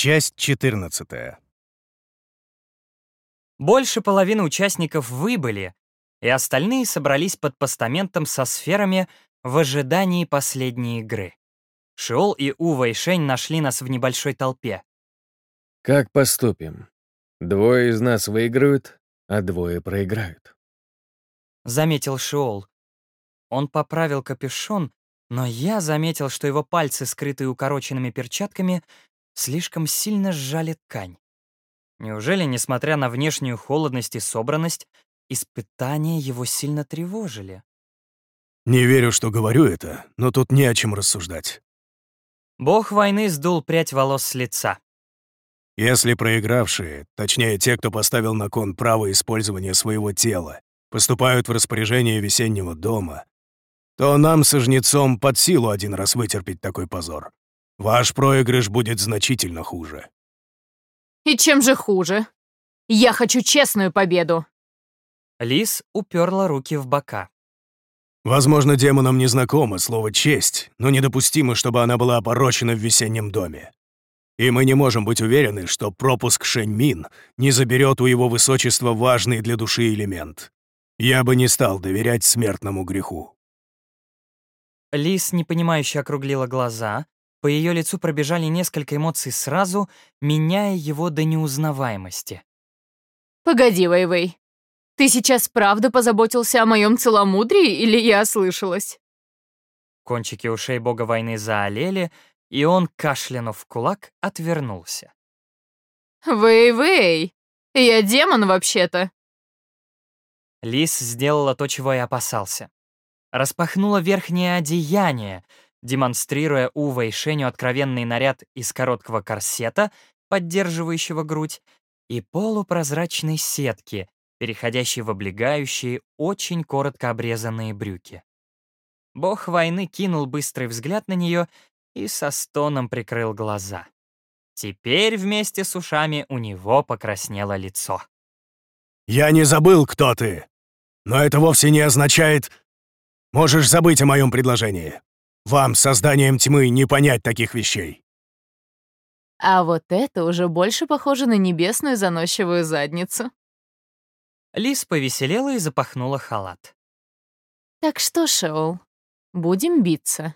Часть 14. Больше половины участников выбыли, и остальные собрались под постаментом со сферами в ожидании последней игры. Шиол и Ува и Шень нашли нас в небольшой толпе. Как поступим? Двое из нас выиграют, а двое проиграют. Заметил Шиол. Он поправил капюшон, но я заметил, что его пальцы, скрытые укороченными перчатками, слишком сильно сжали ткань. Неужели, несмотря на внешнюю холодность и собранность, испытания его сильно тревожили? Не верю, что говорю это, но тут не о чем рассуждать. Бог войны сдул прядь волос с лица. Если проигравшие, точнее те, кто поставил на кон право использования своего тела, поступают в распоряжение весеннего дома, то нам со жнецом под силу один раз вытерпеть такой позор. Ваш проигрыш будет значительно хуже. И чем же хуже? Я хочу честную победу. Лис уперла руки в бока. Возможно, демонам не знакомо слово «честь», но недопустимо, чтобы она была опорочена в весеннем доме. И мы не можем быть уверены, что пропуск Шэньмин не заберет у его высочества важный для души элемент. Я бы не стал доверять смертному греху. Лис непонимающе округлила глаза. По ее лицу пробежали несколько эмоций сразу, меняя его до неузнаваемости. Погоди, Вэйвэй. Ты сейчас правда позаботился о моем целомудрии или я ослышалась? Кончики ушей бога войны заолели, и он, кашлянув в кулак, отвернулся. Вэй-вэй, я демон вообще-то. Лис сделала то, чего я опасался. Распахнула верхнее одеяние, демонстрируя Ува и Шеню откровенный наряд из короткого корсета, поддерживающего грудь, и полупрозрачной сетки, переходящей в облегающие, очень коротко обрезанные брюки. Бог войны кинул быстрый взгляд на нее и со стоном прикрыл глаза. Теперь вместе с ушами у него покраснело лицо. «Я не забыл, кто ты, но это вовсе не означает... Можешь забыть о моем предложении. Вам, созданием тьмы, не понять таких вещей». А вот это уже больше похоже на небесную заносчивую задницу. Лис повеселела и запахнула халат. Так что, Шоу, будем биться?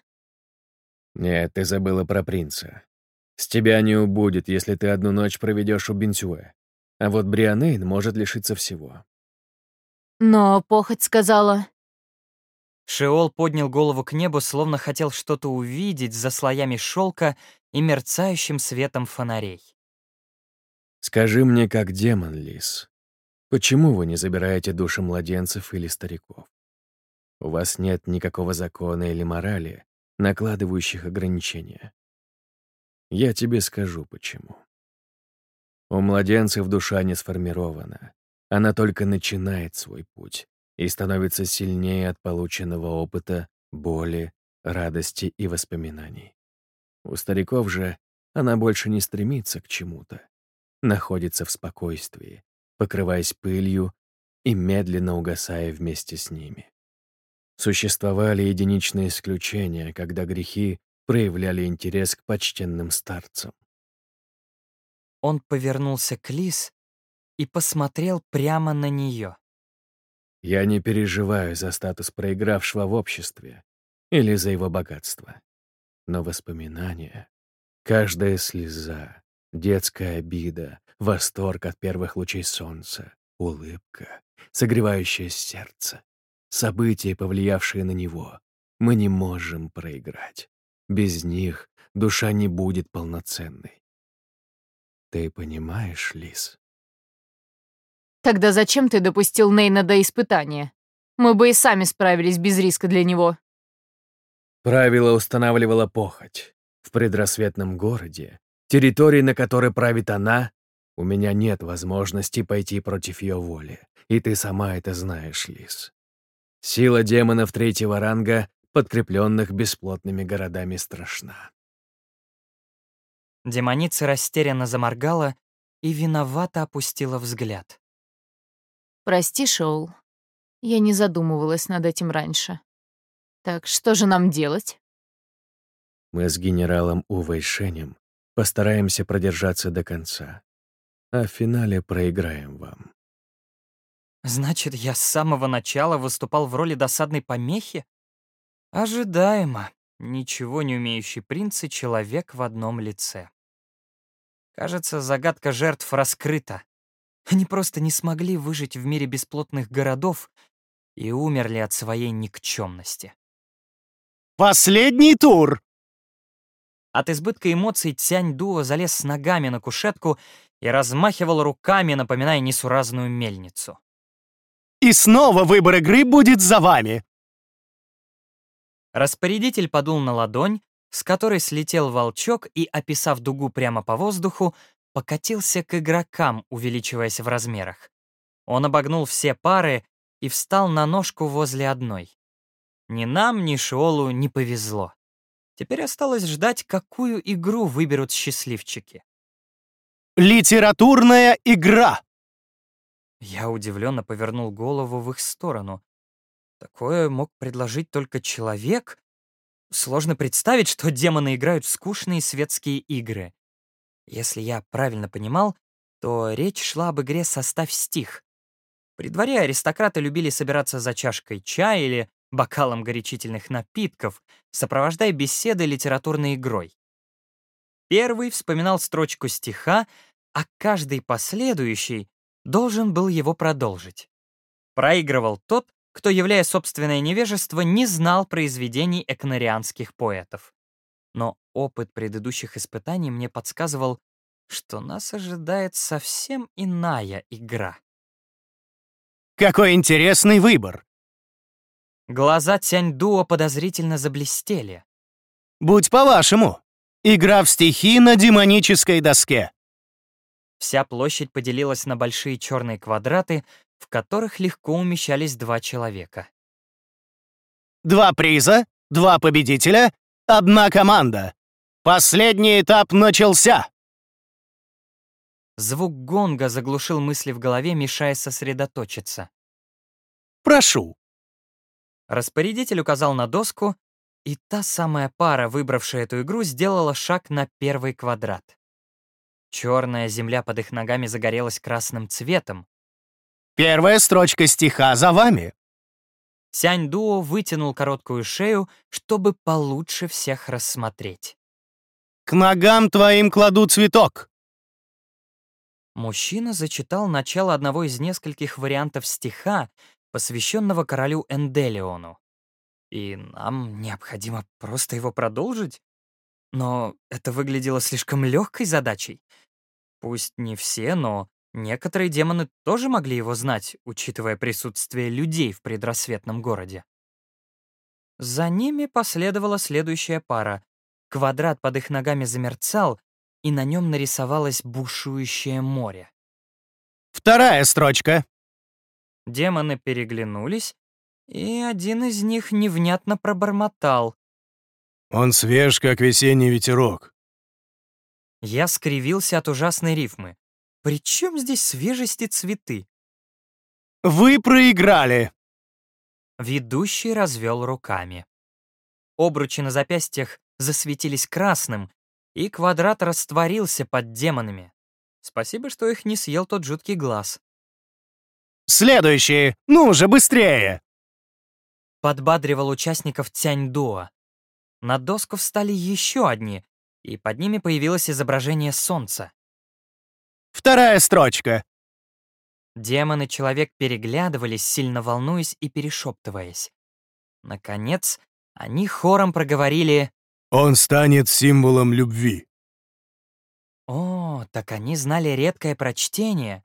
Нет, ты забыла про принца. С тебя не убудет, если ты одну ночь проведешь у Бенсюэ. А вот Брианейн может лишиться всего. Но похоть сказала... Шеол поднял голову к небу, словно хотел что-то увидеть за слоями шелка и мерцающим светом фонарей. Скажи мне, как демон, Лис, почему вы не забираете души младенцев или стариков? У вас нет никакого закона или морали, накладывающих ограничения. Я тебе скажу, почему. У младенцев душа не сформирована. Она только начинает свой путь и становится сильнее от полученного опыта, боли, радости и воспоминаний. У стариков же она больше не стремится к чему-то, находится в спокойствии, покрываясь пылью и медленно угасая вместе с ними. Существовали единичные исключения, когда грехи проявляли интерес к почтенным старцам. Он повернулся к Лис и посмотрел прямо на нее. Я не переживаю за статус проигравшего в обществе или за его богатство. Но воспоминания, каждая слеза, детская обида, восторг от первых лучей солнца, улыбка, согревающее сердце, события, повлиявшие на него, мы не можем проиграть. Без них душа не будет полноценной. Ты понимаешь, Лис? Тогда зачем ты допустил Нейна до испытания? Мы бы и сами справились без риска для него. Правило устанавливала похоть. В предрассветном городе, территории, на которой правит она, у меня нет возможности пойти против ее воли. И ты сама это знаешь, Лис. Сила демонов третьего ранга, подкрепленных бесплотными городами, страшна. Демоница растерянно заморгала и виновато опустила взгляд. Прости, Шоул. Я не задумывалась над этим раньше. Так что же нам делать? Мы с генералом Увой Шенем Постараемся продержаться до конца. А в финале проиграем вам. Значит, я с самого начала выступал в роли досадной помехи? Ожидаемо. Ничего не умеющий принц и человек в одном лице. Кажется, загадка жертв раскрыта. Они просто не смогли выжить в мире бесплотных городов и умерли от своей никчемности. «Последний тур!» От избытка эмоций Тянь Дуо залез с ногами на кушетку и размахивал руками, напоминая несуразную мельницу. «И снова выбор игры будет за вами!» Распорядитель подул на ладонь, с которой слетел волчок и, описав дугу прямо по воздуху, покатился к игрокам, увеличиваясь в размерах. Он обогнул все пары и встал на ножку возле одной. Ни нам, ни Шиолу не повезло. Теперь осталось ждать, какую игру выберут счастливчики. «Литературная игра!» Я удивленно повернул голову в их сторону. Такое мог предложить только человек. Сложно представить, что демоны играют в скучные светские игры. Если я правильно понимал, то речь шла об игре «Составь стих». При дворе аристократы любили собираться за чашкой чая или бокалом горячительных напитков, сопровождая беседы литературной игрой. Первый вспоминал строчку стиха, а каждый последующий должен был его продолжить. Проигрывал тот, кто, являя собственное невежество, не знал произведений экнарианских поэтов. Но опыт предыдущих испытаний мне подсказывал, что нас ожидает совсем иная игра. «Какой интересный выбор!» Глаза Тянь-Дуо подозрительно заблестели. «Будь по-вашему, игра в стихи на демонической доске». Вся площадь поделилась на большие черные квадраты, в которых легко умещались два человека. «Два приза, два победителя, одна команда. Последний этап начался!» Звук гонга заглушил мысли в голове, мешая сосредоточиться. «Прошу». Распорядитель указал на доску, и та самая пара, выбравшая эту игру, сделала шаг на первый квадрат. Черная земля под их ногами загорелась красным цветом. «Первая строчка стиха за вами». Сянь Дуо вытянул короткую шею, чтобы получше всех рассмотреть. «К ногам твоим кладу цветок». Мужчина зачитал начало одного из нескольких вариантов стиха, посвященного королю Энделиону. И нам необходимо просто его продолжить? Но это выглядело слишком легкой задачей. Пусть не все, но некоторые демоны тоже могли его знать, учитывая присутствие людей в предрассветном городе. За ними последовала следующая пара. Квадрат под их ногами замерцал, и на нем нарисовалось бушующее море. Вторая строчка. Демоны переглянулись, и один из них невнятно пробормотал. Он свеж, как весенний ветерок. Я скривился от ужасной рифмы. При чем здесь свежести цветы? Вы проиграли. Ведущий развел руками. Обручи на запястьях засветились красным, и квадрат растворился под демонами. Спасибо, что их не съел тот жуткий глаз. Следующие! Ну же, быстрее! Подбадривал участников Тянь-Дуа. На доску встали еще одни, и под ними появилось изображение солнца. Вторая строчка. Демон и человек переглядывались, сильно волнуясь и перешептываясь. Наконец, они хором проговорили Он станет символом любви. «О, так они знали редкое прочтение».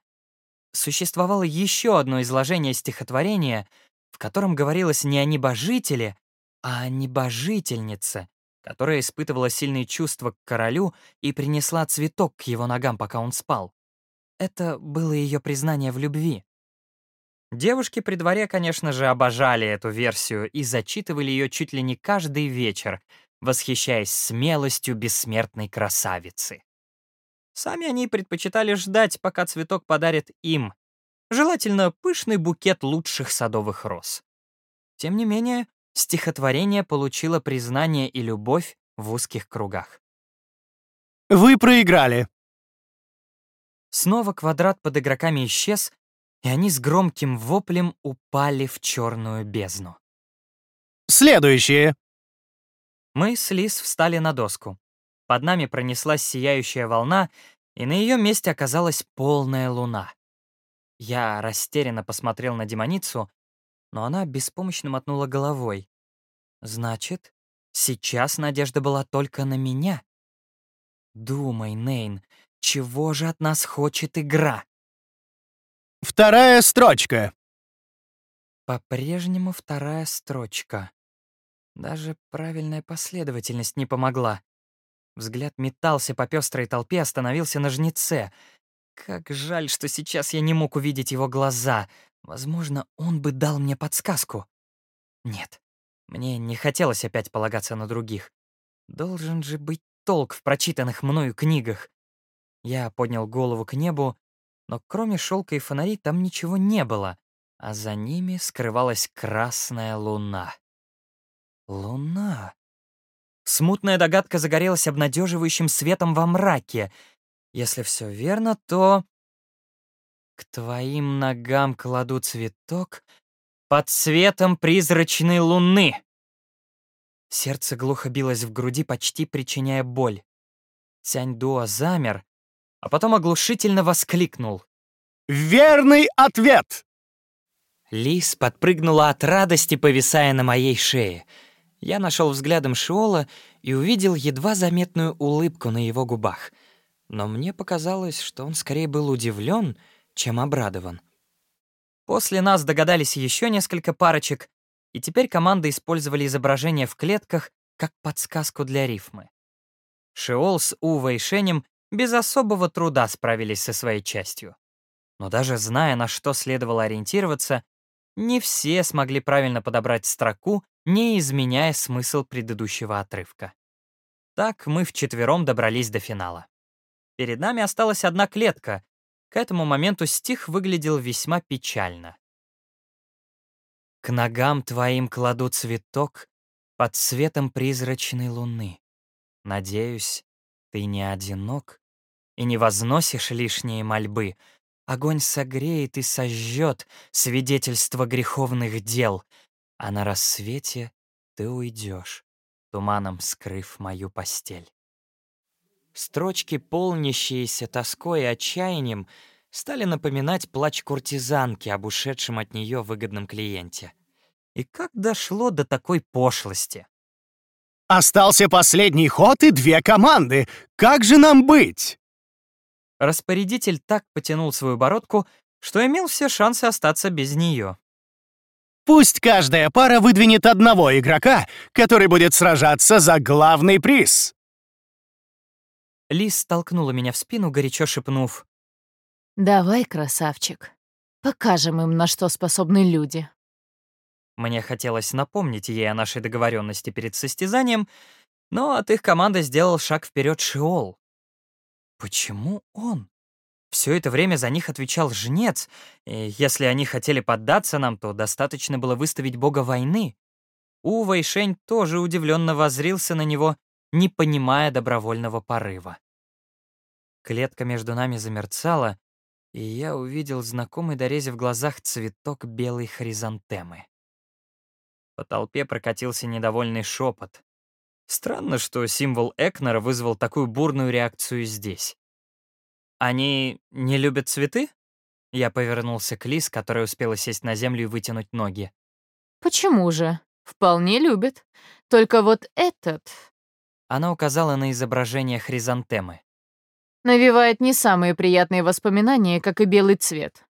Существовало еще одно изложение стихотворения, в котором говорилось не о небожителе, а о небожительнице, которая испытывала сильные чувства к королю и принесла цветок к его ногам, пока он спал. Это было ее признание в любви. Девушки при дворе, конечно же, обожали эту версию и зачитывали ее чуть ли не каждый вечер, восхищаясь смелостью бессмертной красавицы. Сами они предпочитали ждать, пока цветок подарит им, желательно пышный букет лучших садовых роз. Тем не менее, стихотворение получило признание и любовь в узких кругах. Вы проиграли. Снова квадрат под игроками исчез, и они с громким воплем упали в черную бездну. Следующее. Мы с Лис встали на доску. Под нами пронеслась сияющая волна, и на ее месте оказалась полная луна. Я растерянно посмотрел на демоницу, но она беспомощно мотнула головой. Значит, сейчас надежда была только на меня. Думай, Нейн, чего же от нас хочет игра? Вторая строчка. По-прежнему вторая строчка. Даже правильная последовательность не помогла. Взгляд метался по пестрой толпе, остановился на жнеце. Как жаль, что сейчас я не мог увидеть его глаза. Возможно, он бы дал мне подсказку. Нет, мне не хотелось опять полагаться на других. Должен же быть толк в прочитанных мною книгах. Я поднял голову к небу, но кроме шелка и фонарей там ничего не было, а за ними скрывалась красная луна. Луна. Смутная догадка загорелась обнадеживающим светом во мраке. Если все верно, то... К твоим ногам кладу цветок под светом призрачной луны. Сердце глухо билось в груди, почти причиняя боль. Цянь-Дуа замер, а потом оглушительно воскликнул. Верный ответ! Лис подпрыгнула от радости, повисая на моей шее — я нашел взглядом Шиола и увидел едва заметную улыбку на его губах. Но мне показалось, что он скорее был удивлен, чем обрадован. После нас догадались еще несколько парочек, и теперь команды использовали изображение в клетках как подсказку для рифмы. Шиол с Увой и Шенем без особого труда справились со своей частью. Но даже зная, на что следовало ориентироваться, не все смогли правильно подобрать строку не изменяя смысл предыдущего отрывка. Так мы вчетвером добрались до финала. Перед нами осталась одна клетка. К этому моменту стих выглядел весьма печально. «К ногам твоим кладу цветок под светом призрачной луны. Надеюсь, ты не одинок и не возносишь лишние мольбы. Огонь согреет и сожжет свидетельство греховных дел — а на рассвете ты уйдешь, туманом скрыв мою постель. Строчки, полнящиеся тоской и отчаянием, стали напоминать плач куртизанки об ушедшем от нее выгодном клиенте. И как дошло до такой пошлости? «Остался последний ход и две команды. Как же нам быть?» Распорядитель так потянул свою бородку, что имел все шансы остаться без нее. Пусть каждая пара выдвинет одного игрока, который будет сражаться за главный приз. Лис столкнула меня в спину, горячо шепнув. «Давай, красавчик, покажем им, на что способны люди». Мне хотелось напомнить ей о нашей договоренности перед состязанием, но от их команды сделал шаг вперед Шиол. Почему он? Все это время за них отвечал жнец, и если они хотели поддаться нам, то достаточно было выставить бога войны. Ува и Шень тоже удивленно воззрился на него, не понимая добровольного порыва. Клетка между нами замерцала, и я увидел знакомый дорезе в глазах цветок белой хризантемы. По толпе прокатился недовольный шепот. Странно, что символ Экнера вызвал такую бурную реакцию здесь. «Они не любят цветы?» Я повернулся к Лис, которая успела сесть на землю и вытянуть ноги. «Почему же? Вполне любят. Только вот этот...» Она указала на изображение хризантемы. «Навевает не самые приятные воспоминания, как и белый цвет.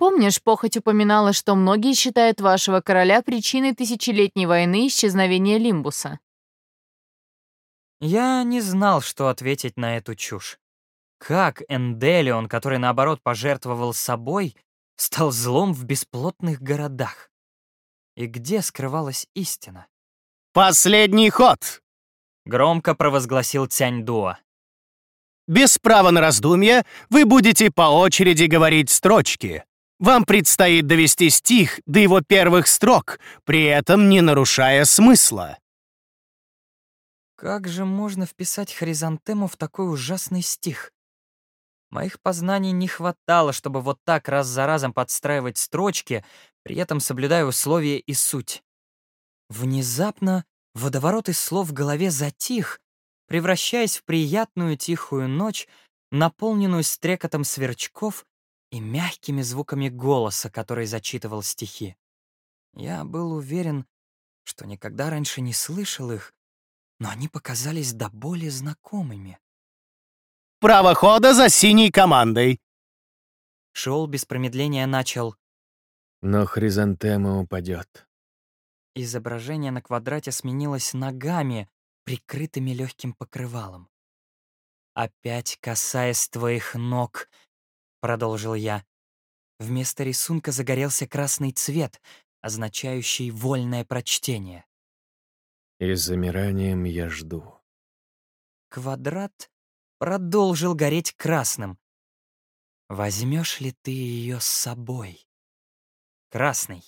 Помнишь, похоть упоминала, что многие считают вашего короля причиной тысячелетней войны исчезновения Лимбуса?» Я не знал, что ответить на эту чушь. Как Энделион, который, наоборот, пожертвовал собой, стал злом в бесплотных городах? И где скрывалась истина? «Последний ход!» — громко провозгласил Тянь-Дуа. «Без права на раздумья вы будете по очереди говорить строчки. Вам предстоит довести стих до его первых строк, при этом не нарушая смысла». Как же можно вписать хризантему в такой ужасный стих? Моих познаний не хватало, чтобы вот так раз за разом подстраивать строчки, при этом соблюдая условия и суть. Внезапно водоворот из слов в голове затих, превращаясь в приятную тихую ночь, наполненную стрекотом сверчков и мягкими звуками голоса, который зачитывал стихи. Я был уверен, что никогда раньше не слышал их, но они показались до боли знакомыми. «Право хода за синей командой!» Шоул без промедления начал. Но хризантема упадет. Изображение на квадрате сменилось ногами, прикрытыми легким покрывалом. «Опять касаясь твоих ног», — продолжил я. Вместо рисунка загорелся красный цвет, означающий вольное прочтение. И замиранием я жду. Квадрат продолжил гореть красным. Возьмешь ли ты ее с собой? Красный.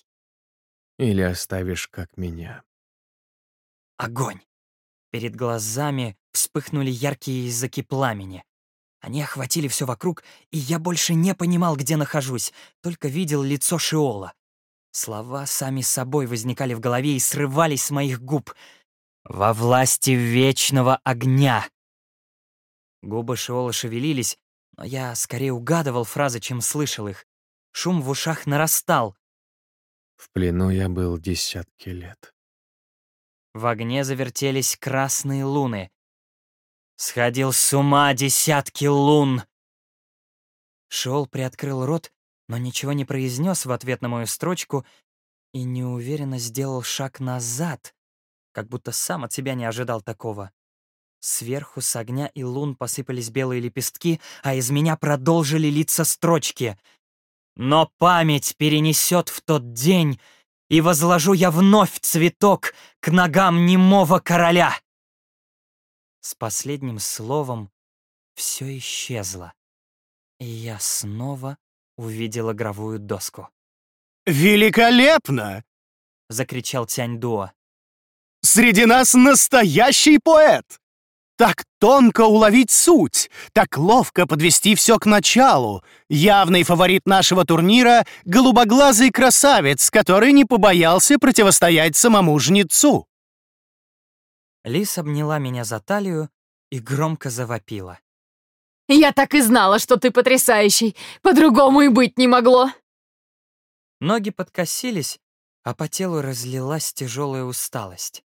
Или оставишь, как меня. Огонь. Перед глазами вспыхнули яркие языки пламени. Они охватили все вокруг, и я больше не понимал, где нахожусь, только видел лицо Шиола. Слова сами собой возникали в голове и срывались с моих губ. «Во власти вечного огня!» Губы Шиола шевелились, но я скорее угадывал фразы, чем слышал их. Шум в ушах нарастал. В плену я был десятки лет. В огне завертелись красные луны. Сходил с ума десятки лун. Шиол приоткрыл рот, но ничего не произнес в ответ на мою строчку и неуверенно сделал шаг назад, как будто сам от себя не ожидал такого. Сверху с огня и лун посыпались белые лепестки, а из меня продолжили литься строчки. «Но память перенесет в тот день, и возложу я вновь цветок к ногам немого короля!» С последним словом все исчезло, и я снова увидел игровую доску. «Великолепно!» — закричал Тянь-Дуо. «Среди нас настоящий поэт! Так тонко уловить суть, так ловко подвести все к началу. Явный фаворит нашего турнира — голубоглазый красавец, который не побоялся противостоять самому жнецу». Лис обняла меня за талию и громко завопила. Я так и знала, что ты потрясающий. По-другому и быть не могло. Ноги подкосились, а по телу разлилась тяжелая усталость.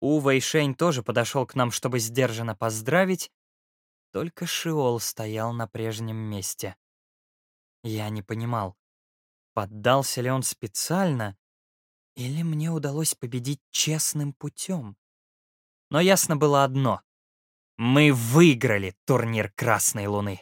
Ува и Шень тоже подошел к нам, чтобы сдержанно поздравить, только Шиол стоял на прежнем месте. Я не понимал, поддался ли он специально, или мне удалось победить честным путем. Но ясно было одно — мы выиграли турнир Красной Луны.